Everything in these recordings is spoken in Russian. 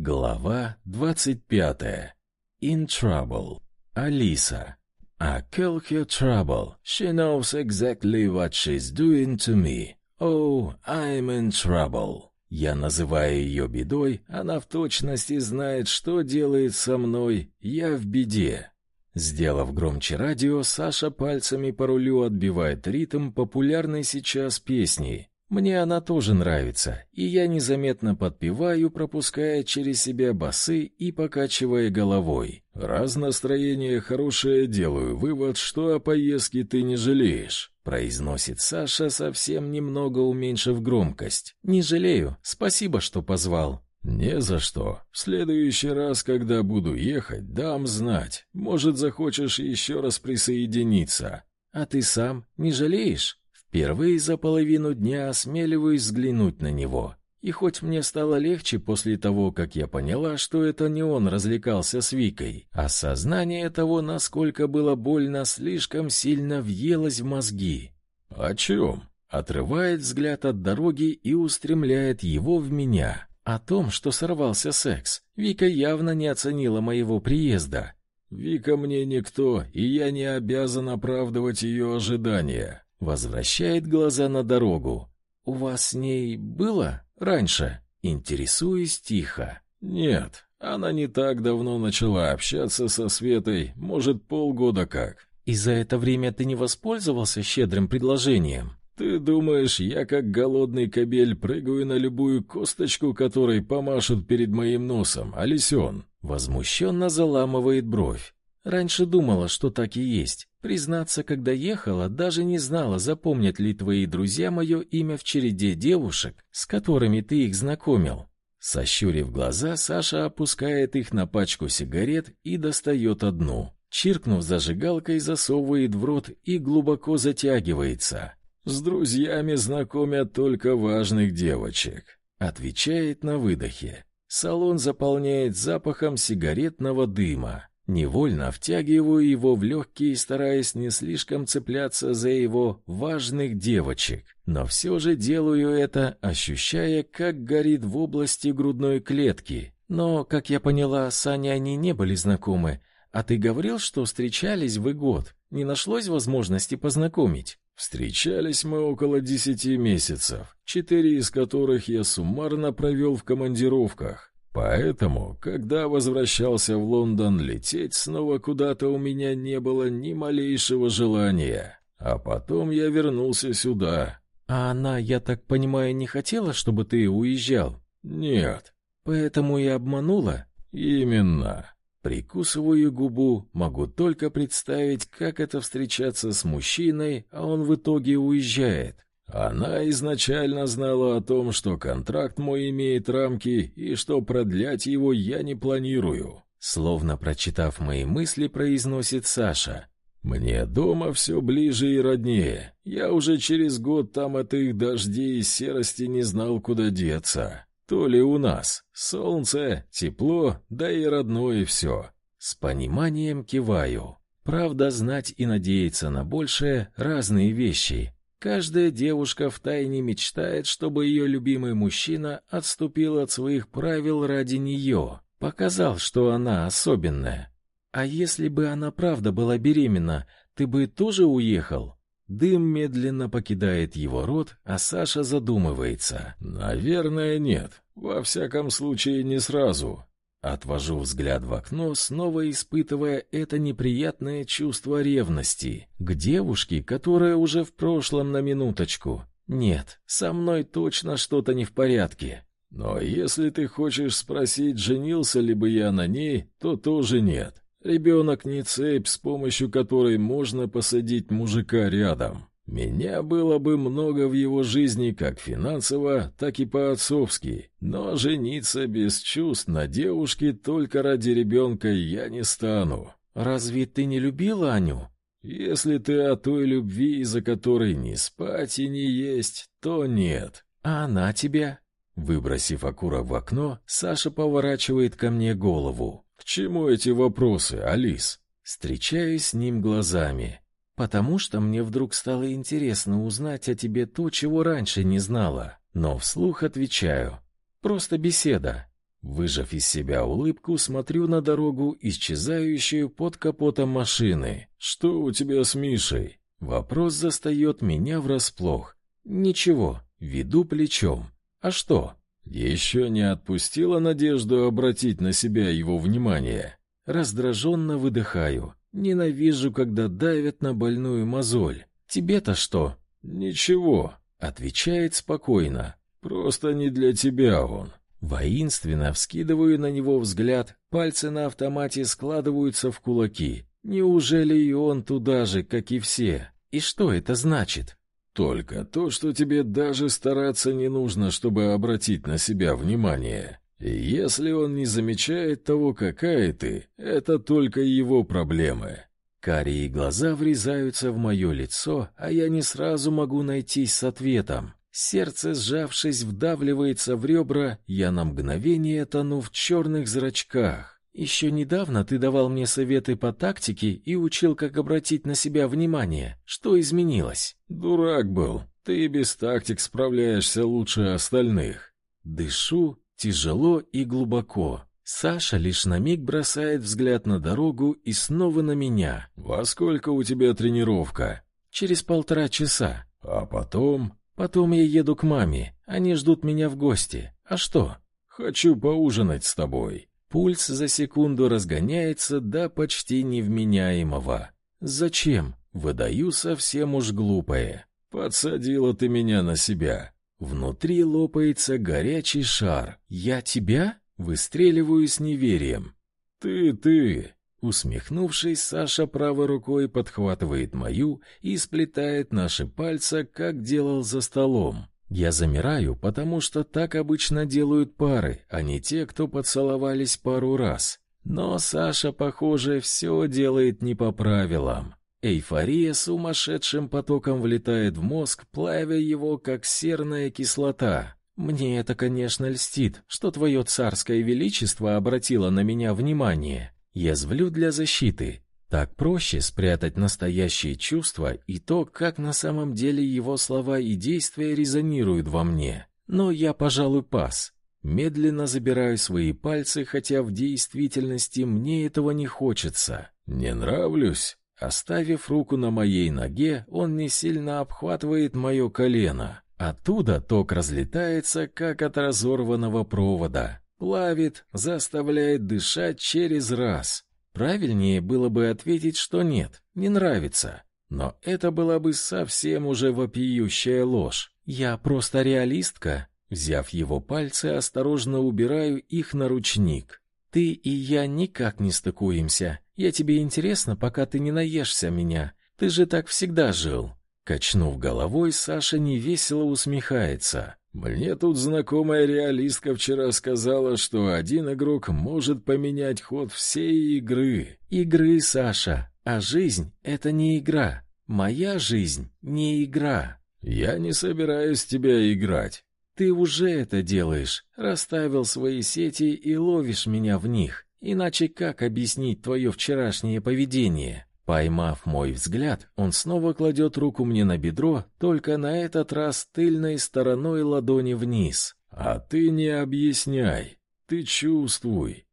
Глава 25. In trouble. Алиса. I call her trouble. She knows exactly what she's doing to me. Oh, I'm in trouble. Я называю ее бедой, она в точности знает, что делает со мной. Я в беде. Сделав громче радио, Саша пальцами по рулю отбивает ритм популярной сейчас песни. Мне она тоже нравится, и я незаметно подпеваю, пропуская через себя басы и покачивая головой. Раз настроение хорошее, делаю вывод, что о поездке ты не жалеешь, произносит Саша, совсем немного уменьшив громкость. Не жалею. Спасибо, что позвал. Не за что. В следующий раз, когда буду ехать, дам знать. Может, захочешь еще раз присоединиться. А ты сам не жалеешь? Впервые за половину дня осмеливаюсь взглянуть на него. И хоть мне стало легче после того, как я поняла, что это не он развлекался с Викой, осознание того, насколько было больно, слишком сильно въелось в мозги. «О чем?» Отрывает взгляд от дороги и устремляет его в меня. О том, что сорвался секс. Вика явно не оценила моего приезда. «Вика мне никто, и я не обязан оправдывать ее ожидания. Возвращает глаза на дорогу. «У вас с ней было раньше?» Интересуюсь тихо. «Нет, она не так давно начала общаться со Светой, может, полгода как». «И за это время ты не воспользовался щедрым предложением?» «Ты думаешь, я как голодный кобель прыгаю на любую косточку, которой помашут перед моим носом, Алисен?» Возмущенно заламывает бровь. Раньше думала, что так и есть. Признаться, когда ехала, даже не знала, запомнят ли твои друзья мое имя в череде девушек, с которыми ты их знакомил. Сощурив глаза, Саша опускает их на пачку сигарет и достает одну. Чиркнув зажигалкой, засовывает в рот и глубоко затягивается. «С друзьями знакомят только важных девочек», — отвечает на выдохе. Салон заполняет запахом сигаретного дыма. Невольно втягиваю его в легкие, стараясь не слишком цепляться за его важных девочек, но все же делаю это, ощущая, как горит в области грудной клетки. Но, как я поняла, с Аней они не были знакомы. А ты говорил, что встречались вы год. Не нашлось возможности познакомить? Встречались мы около десяти месяцев, четыре из которых я суммарно провел в командировках. Поэтому, когда возвращался в Лондон, лететь снова куда-то у меня не было ни малейшего желания. А потом я вернулся сюда. А она, я так понимаю, не хотела, чтобы ты уезжал? Нет. Поэтому и обманула? Именно. Прикусываю губу, могу только представить, как это встречаться с мужчиной, а он в итоге уезжает. Она изначально знала о том, что контракт мой имеет рамки и что продлять его я не планирую. Словно прочитав мои мысли, произносит Саша. Мне дома все ближе и роднее. Я уже через год там от их дождей и серости не знал, куда деться. То ли у нас солнце, тепло, да и родное все. С пониманием киваю. Правда, знать и надеяться на большее — разные вещи. Каждая девушка втайне мечтает, чтобы ее любимый мужчина отступил от своих правил ради нее, показал, что она особенная. А если бы она правда была беременна, ты бы тоже уехал? Дым медленно покидает его рот, а Саша задумывается. Наверное, нет. Во всяком случае, не сразу. Отвожу взгляд в окно, снова испытывая это неприятное чувство ревности к девушке, которая уже в прошлом на минуточку. Нет, со мной точно что-то не в порядке. Но если ты хочешь спросить, женился ли бы я на ней, то тоже нет. Ребенок не цепь, с помощью которой можно посадить мужика рядом. Меня было бы много в его жизни как финансово, так и по-отцовски, но жениться без чувств на девушке только ради ребенка я не стану. Разве ты не любила Аню? Если ты о той любви, из-за которой ни спать и не есть, то нет. А она тебя? Выбросив окурок в окно, Саша поворачивает ко мне голову. К чему эти вопросы, Алис? Встречаюсь с ним глазами. Потому что мне вдруг стало интересно узнать о тебе то, чего раньше не знала. Но вслух отвечаю. Просто беседа. Выжав из себя улыбку, смотрю на дорогу, исчезающую под капотом машины. «Что у тебя с Мишей?» Вопрос застает меня врасплох. «Ничего, веду плечом. А что?» Еще не отпустила надежду обратить на себя его внимание. Раздраженно выдыхаю. Ненавижу, когда давят на больную мозоль. «Тебе-то что?» «Ничего», — отвечает спокойно. «Просто не для тебя он». Воинственно вскидываю на него взгляд, пальцы на автомате складываются в кулаки. Неужели и он туда же, как и все? И что это значит? Только то, что тебе даже стараться не нужно, чтобы обратить на себя внимание. Если он не замечает того, какая ты, это только его проблемы. Карие глаза врезаются в мое лицо, а я не сразу могу найтись с ответом. Сердце, сжавшись, вдавливается в ребра, я на мгновение тону в черных зрачках. Еще недавно ты давал мне советы по тактике и учил, как обратить на себя внимание. Что изменилось? Дурак был. Ты без тактик справляешься лучше остальных. Дышу тяжело и глубоко. Саша лишь на миг бросает взгляд на дорогу и снова на меня. Во сколько у тебя тренировка? Через полтора часа. А потом Потом я еду к маме. Они ждут меня в гости. А что? Хочу поужинать с тобой. Пульс за секунду разгоняется до почти невменяемого. Зачем? Выдаю совсем уж глупое. Подсадила ты меня на себя. Внутри лопается горячий шар. Я тебя? Выстреливаю с неверием. Ты, ты, Усмехнувшись, Саша правой рукой подхватывает мою и сплетает наши пальцы, как делал за столом. Я замираю, потому что так обычно делают пары, а не те, кто поцеловались пару раз. Но Саша, похоже, все делает не по правилам. Эйфория сумасшедшим потоком влетает в мозг, плавя его, как серная кислота. Мне это, конечно, льстит, что твое царское величество обратило на меня внимание. Язвлю для защиты. Так проще спрятать настоящие чувства и то, как на самом деле его слова и действия резонируют во мне. Но я, пожалуй, пас. Медленно забираю свои пальцы, хотя в действительности мне этого не хочется. Не нравлюсь. Оставив руку на моей ноге, он не сильно обхватывает мое колено. Оттуда ток разлетается, как от разорванного провода. Плавит, заставляет дышать через раз. Правильнее было бы ответить, что нет, не нравится. Но это была бы совсем уже вопиющая ложь. Я просто реалистка. Взяв его пальцы, осторожно убираю их на ручник. Ты и я никак не стыкуемся. Я тебе интересна, пока ты не наешься меня. Ты же так всегда жил. Качнув головой, Саша невесело усмехается. Мне тут знакомая реалистка вчера сказала, что один игрок может поменять ход всей игры. Игры, Саша, а жизнь — это не игра. Моя жизнь — не игра. Я не собираюсь тебя играть. Ты уже это делаешь, расставил свои сети и ловишь меня в них. Иначе как объяснить твое вчерашнее поведение? Поймав мой взгляд, он снова кладет руку мне на бедро, только на этот раз тыльной стороной ладони вниз. А ты не объясняй, ты чувствуй.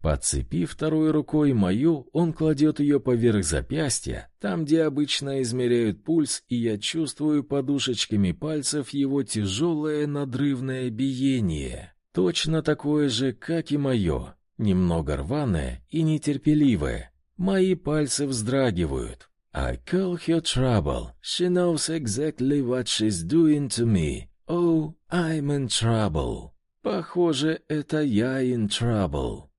Подцепив второй рукой мою, он кладет ее поверх запястья, там, где обычно измеряют пульс, и я чувствую подушечками пальцев его тяжелое надрывное биение. Точно такое же, как и мое, немного рваное и нетерпеливое. Мои пальцы вздрагивают. I call her trouble. She knows exactly what she's doing to me. Oh, I'm in trouble. Похоже, это я in trouble.